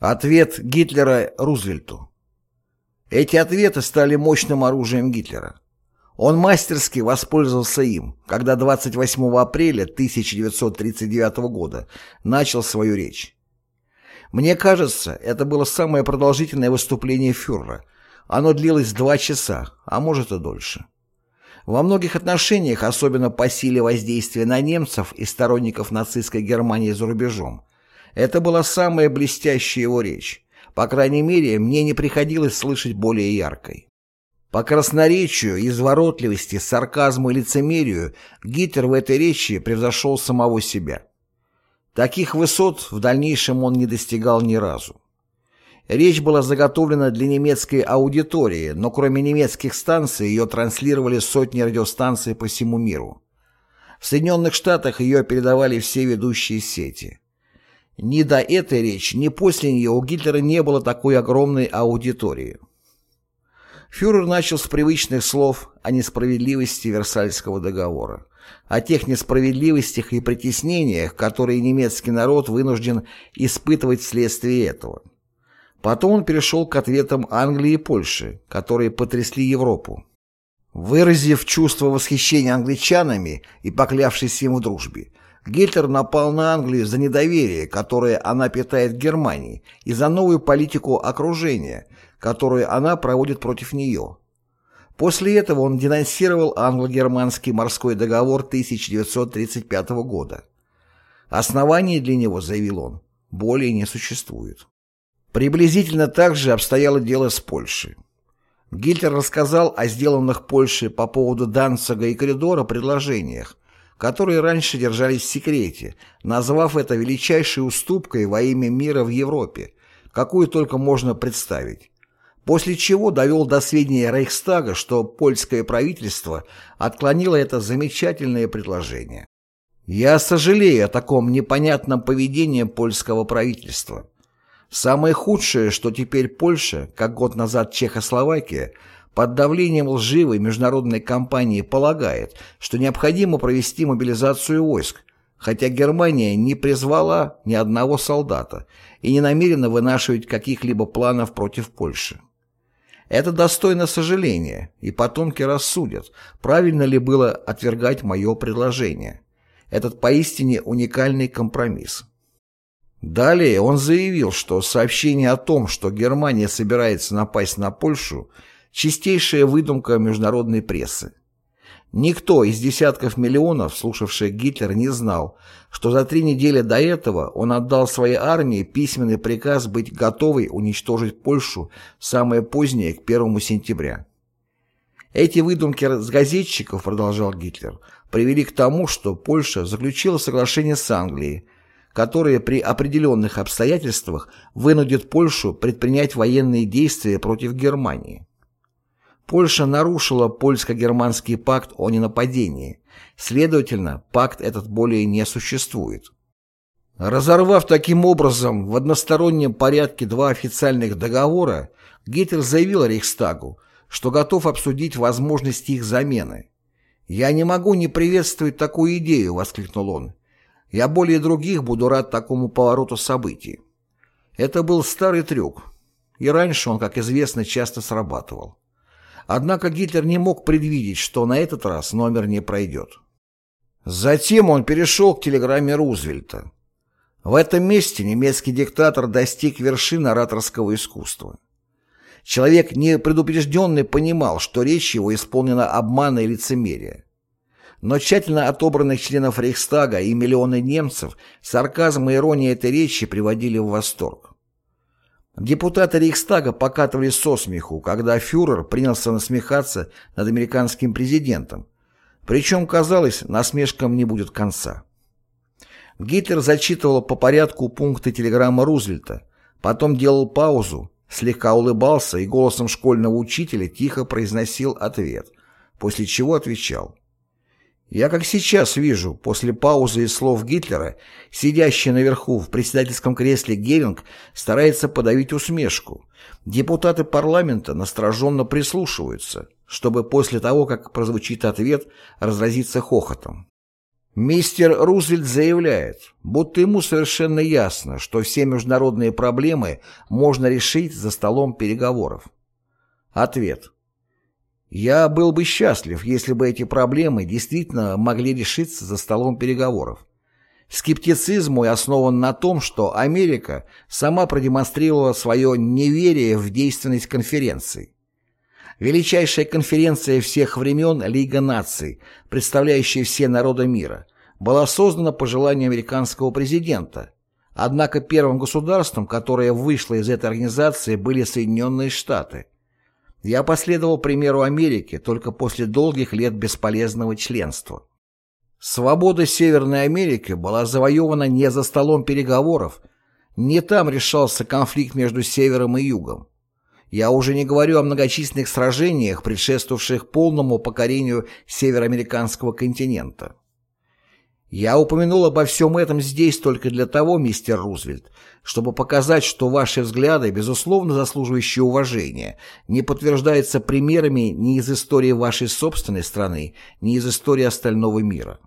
Ответ Гитлера Рузвельту. Эти ответы стали мощным оружием Гитлера. Он мастерски воспользовался им, когда 28 апреля 1939 года начал свою речь. Мне кажется, это было самое продолжительное выступление фюрера. Оно длилось два часа, а может и дольше. Во многих отношениях, особенно по силе воздействия на немцев и сторонников нацистской Германии за рубежом, это была самая блестящая его речь. По крайней мере, мне не приходилось слышать более яркой. По красноречию, изворотливости, сарказму и лицемерию Гитлер в этой речи превзошел самого себя. Таких высот в дальнейшем он не достигал ни разу. Речь была заготовлена для немецкой аудитории, но кроме немецких станций ее транслировали сотни радиостанций по всему миру. В Соединенных Штатах ее передавали все ведущие сети. Ни до этой речи, ни после нее у Гитлера не было такой огромной аудитории. Фюрер начал с привычных слов о несправедливости Версальского договора, о тех несправедливостях и притеснениях, которые немецкий народ вынужден испытывать вследствие этого. Потом он перешел к ответам Англии и Польши, которые потрясли Европу. Выразив чувство восхищения англичанами и поклявшись им в дружбе, Гитлер напал на Англию за недоверие, которое она питает Германии, и за новую политику окружения, которую она проводит против нее. После этого он денонсировал англо-германский морской договор 1935 года. Оснований для него, заявил он, более не существует. Приблизительно так же обстояло дело с Польшей. Гитлер рассказал о сделанных Польше по поводу Данцига и коридора предложениях, которые раньше держались в секрете, назвав это величайшей уступкой во имя мира в Европе, какую только можно представить. После чего довел до сведения Рейхстага, что польское правительство отклонило это замечательное предложение. Я сожалею о таком непонятном поведении польского правительства. Самое худшее, что теперь Польша, как год назад Чехословакия, под давлением лживой международной компании полагает, что необходимо провести мобилизацию войск, хотя Германия не призвала ни одного солдата и не намерена вынашивать каких-либо планов против Польши. Это достойно сожаления, и потомки рассудят, правильно ли было отвергать мое предложение. Этот поистине уникальный компромисс. Далее он заявил, что сообщение о том, что Германия собирается напасть на Польшу, чистейшая выдумка международной прессы. Никто из десятков миллионов, слушавших Гитлер, не знал, что за три недели до этого он отдал своей армии письменный приказ быть готовой уничтожить Польшу самое позднее, к 1 сентября. Эти выдумки с газетчиков, продолжал Гитлер, привели к тому, что Польша заключила соглашение с Англией, которое при определенных обстоятельствах вынудит Польшу предпринять военные действия против Германии. Польша нарушила польско-германский пакт о ненападении, следовательно, пакт этот более не существует. Разорвав таким образом в одностороннем порядке два официальных договора, Гитлер заявил Рейхстагу, что готов обсудить возможность их замены. «Я не могу не приветствовать такую идею», — воскликнул он. «Я более других буду рад такому повороту событий». Это был старый трюк, и раньше он, как известно, часто срабатывал. Однако Гитлер не мог предвидеть, что на этот раз номер не пройдет. Затем он перешел к телеграмме Рузвельта. В этом месте немецкий диктатор достиг вершины ораторского искусства. Человек непредупрежденный понимал, что речь его исполнена обмана и лицемерия. Но тщательно отобранных членов Рейхстага и миллионы немцев сарказм и ирония этой речи приводили в восторг. Депутаты Рейхстага покатывались со смеху, когда фюрер принялся насмехаться над американским президентом. Причем, казалось, насмешкам не будет конца. Гитлер зачитывал по порядку пункты телеграммы Рузвельта, потом делал паузу, слегка улыбался и голосом школьного учителя тихо произносил ответ, после чего отвечал. Я как сейчас вижу, после паузы и слов Гитлера, сидящий наверху в председательском кресле Геринг старается подавить усмешку. Депутаты парламента настороженно прислушиваются, чтобы после того, как прозвучит ответ, разразиться хохотом. Мистер Рузвельт заявляет, будто ему совершенно ясно, что все международные проблемы можно решить за столом переговоров. Ответ. Я был бы счастлив, если бы эти проблемы действительно могли решиться за столом переговоров. Скептицизм мой основан на том, что Америка сама продемонстрировала свое неверие в действенность конференции. Величайшая конференция всех времен Лига наций, представляющая все народы мира, была создана по желанию американского президента. Однако первым государством, которое вышло из этой организации, были Соединенные Штаты. Я последовал примеру Америки только после долгих лет бесполезного членства. Свобода Северной Америки была завоевана не за столом переговоров, не там решался конфликт между Севером и Югом. Я уже не говорю о многочисленных сражениях, предшествовавших полному покорению североамериканского континента. Я упомянул обо всем этом здесь только для того, мистер Рузвельт, чтобы показать, что ваши взгляды, безусловно заслуживающие уважения, не подтверждаются примерами ни из истории вашей собственной страны, ни из истории остального мира.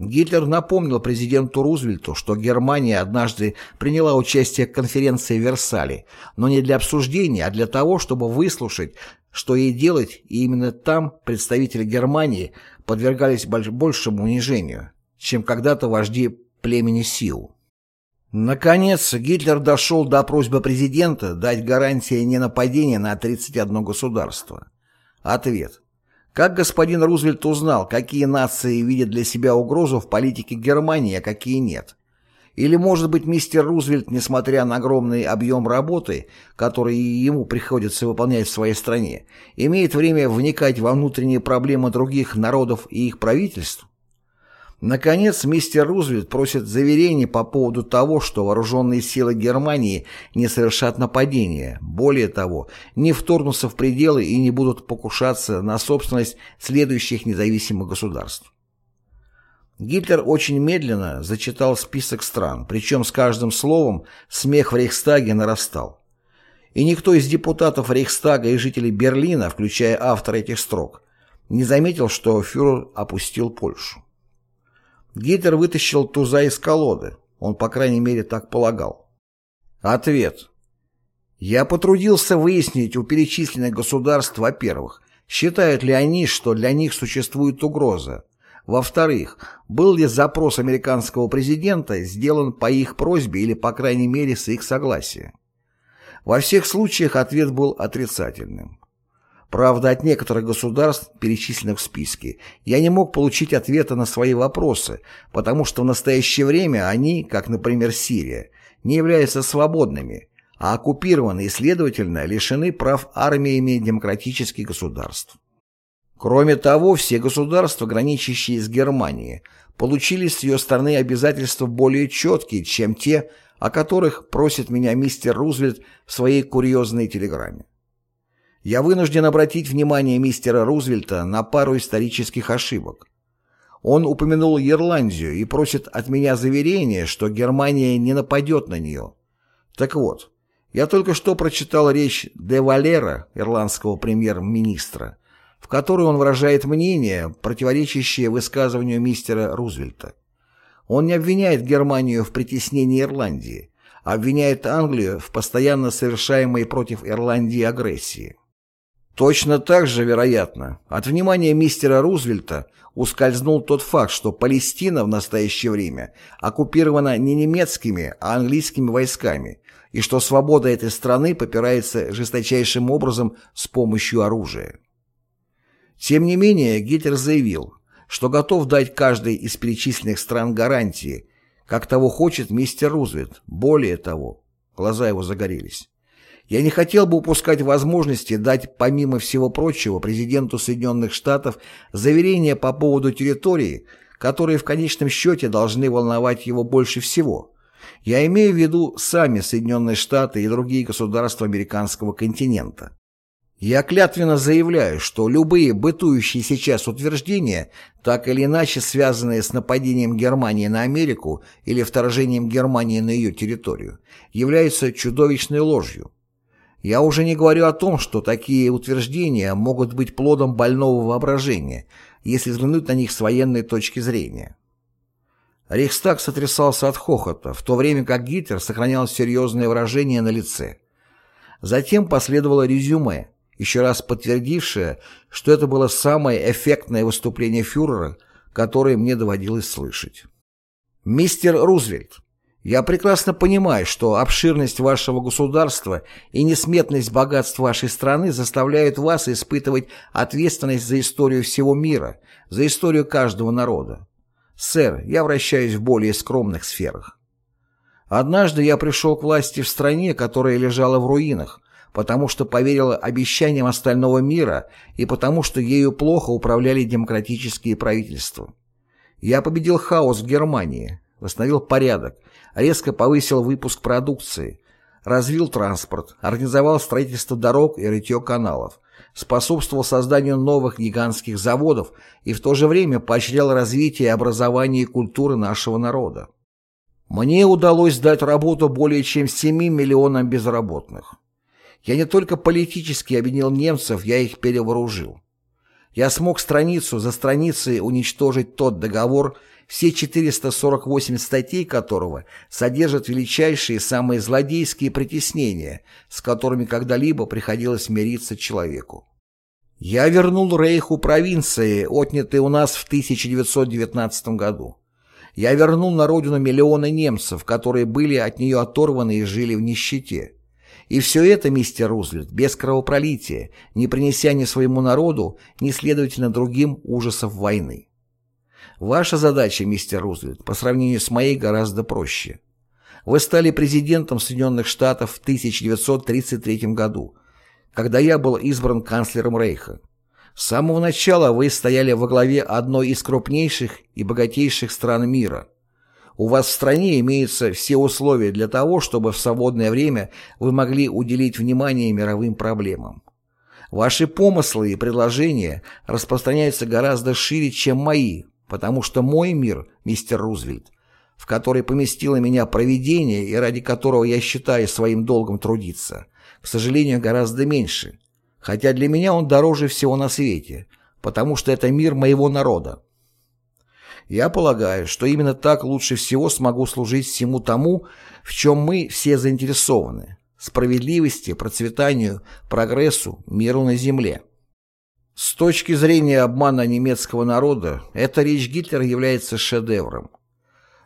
Гитлер напомнил президенту Рузвельту, что Германия однажды приняла участие в конференции в Версале, но не для обсуждения, а для того, чтобы выслушать, что ей делать, и именно там представители Германии подвергались большему унижению, чем когда-то вожди племени Сил. Наконец, Гитлер дошел до просьбы президента дать гарантии ненападения на 31 государство. Ответ. Как господин Рузвельт узнал, какие нации видят для себя угрозу в политике Германии, а какие нет? Или, может быть, мистер Рузвельт, несмотря на огромный объем работы, который ему приходится выполнять в своей стране, имеет время вникать во внутренние проблемы других народов и их правительств? Наконец, мистер Рузвельт просит заверений по поводу того, что вооруженные силы Германии не совершат нападения, более того, не вторгнутся в пределы и не будут покушаться на собственность следующих независимых государств. Гитлер очень медленно зачитал список стран, причем с каждым словом смех в Рейхстаге нарастал. И никто из депутатов Рейхстага и жителей Берлина, включая автора этих строк, не заметил, что фюрер опустил Польшу. Гитлер вытащил туза из колоды. Он, по крайней мере, так полагал. Ответ. Я потрудился выяснить у перечисленных государств, во-первых, считают ли они, что для них существует угроза. Во-вторых, был ли запрос американского президента сделан по их просьбе или, по крайней мере, с их согласия. Во всех случаях ответ был отрицательным. Правда, от некоторых государств, перечисленных в списке, я не мог получить ответа на свои вопросы, потому что в настоящее время они, как, например, Сирия, не являются свободными, а оккупированы и, следовательно, лишены прав армиями демократических государств. Кроме того, все государства, граничащие с Германией, получили с ее стороны обязательства более четкие, чем те, о которых просит меня мистер Рузвельт в своей курьезной телеграмме. Я вынужден обратить внимание мистера Рузвельта на пару исторических ошибок. Он упомянул Ирландию и просит от меня заверения, что Германия не нападет на нее. Так вот, я только что прочитал речь де Валера, ирландского премьер-министра, в которой он выражает мнение, противоречащее высказыванию мистера Рузвельта. Он не обвиняет Германию в притеснении Ирландии, а обвиняет Англию в постоянно совершаемой против Ирландии агрессии. Точно так же, вероятно, от внимания мистера Рузвельта ускользнул тот факт, что Палестина в настоящее время оккупирована не немецкими, а английскими войсками, и что свобода этой страны попирается жесточайшим образом с помощью оружия. Тем не менее, Гитлер заявил, что готов дать каждой из перечисленных стран гарантии, как того хочет мистер Рузвельт. Более того, глаза его загорелись. Я не хотел бы упускать возможности дать, помимо всего прочего, президенту Соединенных Штатов заверения по поводу территории, которые в конечном счете должны волновать его больше всего. Я имею в виду сами Соединенные Штаты и другие государства американского континента. Я клятвенно заявляю, что любые бытующие сейчас утверждения, так или иначе связанные с нападением Германии на Америку или вторжением Германии на ее территорию, являются чудовищной ложью. Я уже не говорю о том, что такие утверждения могут быть плодом больного воображения, если взглянуть на них с военной точки зрения. Рейхстаг сотрясался от хохота, в то время как Гитлер сохранял серьезное выражение на лице. Затем последовало резюме, еще раз подтвердившее, что это было самое эффектное выступление фюрера, которое мне доводилось слышать. «Мистер Рузвельт, я прекрасно понимаю, что обширность вашего государства и несметность богатств вашей страны заставляют вас испытывать ответственность за историю всего мира, за историю каждого народа. Сэр, я вращаюсь в более скромных сферах. Однажды я пришел к власти в стране, которая лежала в руинах, потому что поверила обещаниям остального мира и потому что ею плохо управляли демократические правительства. Я победил хаос в Германии, восстановил порядок, резко повысил выпуск продукции, развил транспорт, организовал строительство дорог и рытье каналов, способствовал созданию новых гигантских заводов и в то же время поощрял развитие образования и культуры нашего народа. Мне удалось дать работу более чем 7 миллионам безработных. Я не только политически объединил немцев, я их перевооружил. Я смог страницу за страницей уничтожить тот договор, все 448 статей которого содержат величайшие и самые злодейские притеснения, с которыми когда-либо приходилось мириться человеку. Я вернул Рейху провинции, отнятые у нас в 1919 году. Я вернул на родину миллионы немцев, которые были от нее оторваны и жили в нищете. И все это, мистер Рузвельт, без кровопролития, не принеся ни своему народу, ни, следовательно, другим ужасов войны. Ваша задача, мистер Рузвельт, по сравнению с моей гораздо проще. Вы стали президентом Соединенных Штатов в 1933 году, когда я был избран канцлером Рейха. С самого начала вы стояли во главе одной из крупнейших и богатейших стран мира. У вас в стране имеются все условия для того, чтобы в свободное время вы могли уделить внимание мировым проблемам. Ваши помыслы и предложения распространяются гораздо шире, чем мои, потому что мой мир, мистер Рузвельт, в который поместило меня провидение и ради которого я считаю своим долгом трудиться, к сожалению, гораздо меньше, хотя для меня он дороже всего на свете, потому что это мир моего народа. Я полагаю, что именно так лучше всего смогу служить всему тому, в чем мы все заинтересованы – справедливости, процветанию, прогрессу, миру на земле. С точки зрения обмана немецкого народа, эта речь Гитлера является шедевром.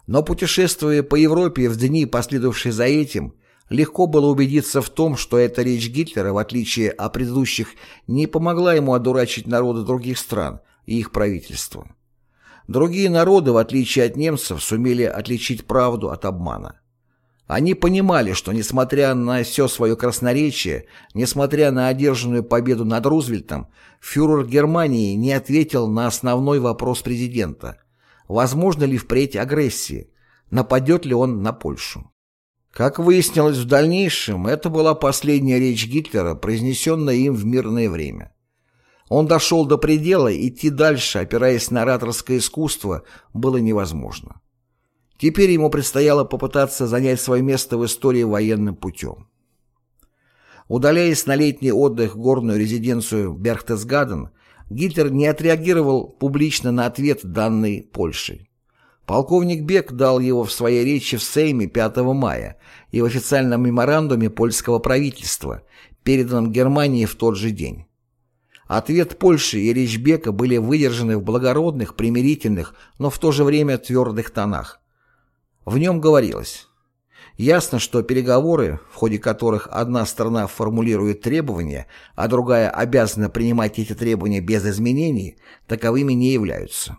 Но путешествуя по Европе в дни, последовавшие за этим, легко было убедиться в том, что эта речь Гитлера, в отличие от предыдущих, не помогла ему одурачить народы других стран и их правительства. Другие народы, в отличие от немцев, сумели отличить правду от обмана. Они понимали, что, несмотря на все свое красноречие, несмотря на одержанную победу над Рузвельтом, фюрер Германии не ответил на основной вопрос президента – возможно ли впредь агрессии, нападет ли он на Польшу. Как выяснилось в дальнейшем, это была последняя речь Гитлера, произнесенная им в мирное время. Он дошел до предела, идти дальше, опираясь на ораторское искусство, было невозможно. Теперь ему предстояло попытаться занять свое место в истории военным путем. Удаляясь на летний отдых в горную резиденцию Берхтесгаден, Гитлер не отреагировал публично на ответ данный Польшей. Полковник Бек дал его в своей речи в Сейме 5 мая и в официальном меморандуме польского правительства, переданном Германии в тот же день. Ответ Польши и речь Бека были выдержаны в благородных, примирительных, но в то же время твердых тонах. В нем говорилось Ясно, что переговоры, в ходе которых одна сторона формулирует требования, а другая обязана принимать эти требования без изменений, таковыми не являются.